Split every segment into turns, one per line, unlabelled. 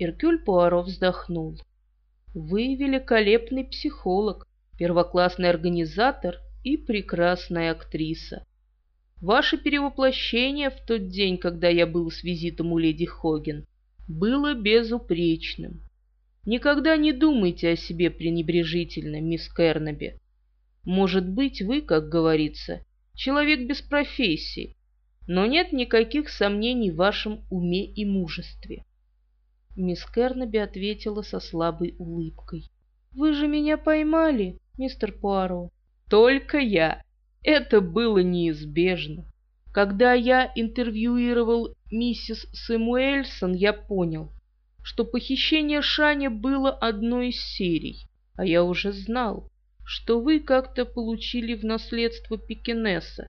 Эркюль Пуаро вздохнул. «Вы великолепный психолог, первоклассный организатор и прекрасная актриса. Ваше перевоплощение в тот день, когда я был с визитом у леди Хоген, было безупречным. Никогда не думайте о себе пренебрежительно, мисс Кернеби. Может быть, вы, как говорится, человек без профессии, но нет никаких сомнений в вашем уме и мужестве. Мисс Кернеби ответила со слабой улыбкой. «Вы же меня поймали, мистер Пуаро?» «Только я. Это было неизбежно. Когда я интервьюировал миссис Сэмуэльсон, я понял, что похищение Шани было одной из серий, а я уже знал, что вы как-то получили в наследство пекинеса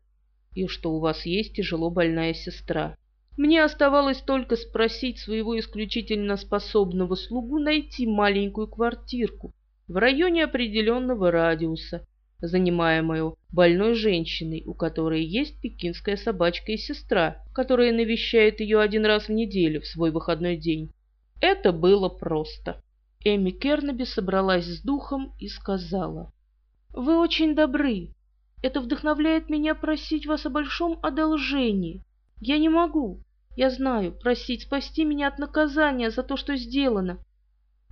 и что у вас есть тяжело больная сестра. Мне оставалось только спросить своего исключительно способного слугу найти маленькую квартирку в районе определенного радиуса, занимаемую больной женщиной, у которой есть пекинская собачка и сестра, которая навещает ее один раз в неделю в свой выходной день. Это было просто. Эми Кернеби собралась с духом и сказала, «Вы очень добры. Это вдохновляет меня просить вас о большом одолжении. Я не могу, я знаю, просить спасти меня от наказания за то, что сделано.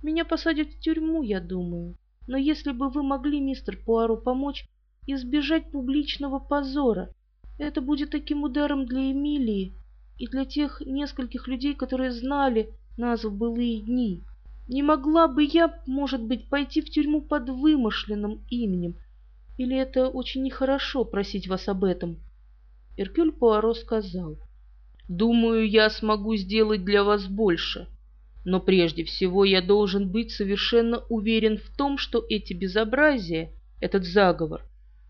Меня посадят в тюрьму, я думаю. Но если бы вы могли, мистер Пуаро, помочь избежать публичного позора, это будет таким ударом для Эмилии и для тех нескольких людей, которые знали нас в былые дни. Не могла бы я, может быть, пойти в тюрьму под вымышленным именем? Или это очень нехорошо просить вас об этом?» Эркюль Пуаро сказал, «Думаю, я смогу сделать для вас больше. Но прежде всего я должен быть совершенно уверен в том, что эти безобразия, этот заговор,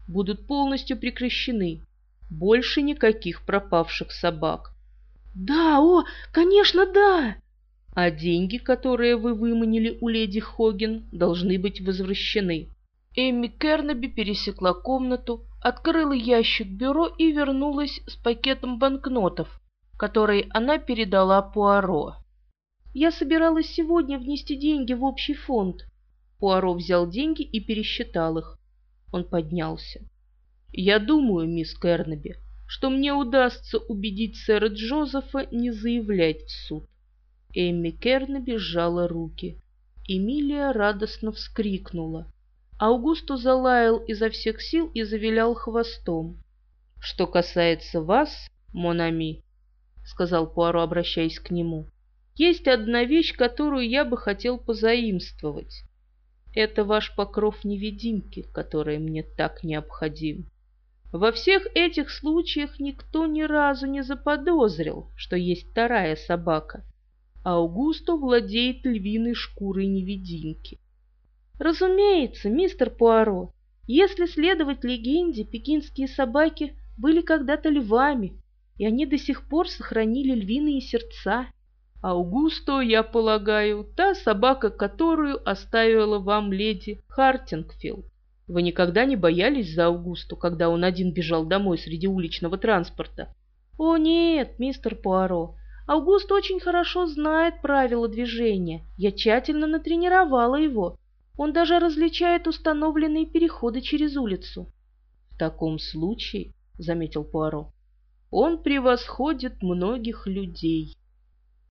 будут полностью прекращены. Больше никаких пропавших собак.
«Да, о, конечно, да!»
А деньги, которые вы выманили у леди Хоген, должны быть возвращены. Эмми Кернеби пересекла комнату, открыла ящик бюро и вернулась с пакетом банкнотов, который она передала Пуаро. Я собиралась сегодня внести деньги в общий фонд. Пуаро взял деньги и пересчитал их. Он поднялся. «Я думаю, мисс Кернеби, что мне удастся убедить сэра Джозефа не заявлять в суд». Эмми Кернеби сжала руки. Эмилия радостно вскрикнула. Аугусту залаял изо всех сил и завилял хвостом. «Что касается вас, Монами», — сказал Пуаро, обращаясь к нему, — есть одна вещь, которую я бы хотел позаимствовать. Это ваш покров невидимки, который мне так необходим. Во всех этих случаях никто ни разу не заподозрил, что есть вторая собака. Аугусто владеет львиной шкурой невидимки. Разумеется, мистер Пуаро, если следовать легенде, пекинские собаки были когда-то львами, и они до сих пор сохранили львиные сердца. Аугусто, я полагаю, та собака, которую оставила вам леди Хартингфилд. Вы никогда не боялись за Аугусту, когда он один бежал домой среди уличного транспорта? О нет, мистер Пуаро, Аугуст очень хорошо знает правила движения. Я тщательно натренировала его. Он даже различает установленные переходы через улицу. В таком случае, заметил Пуаро, он превосходит многих людей.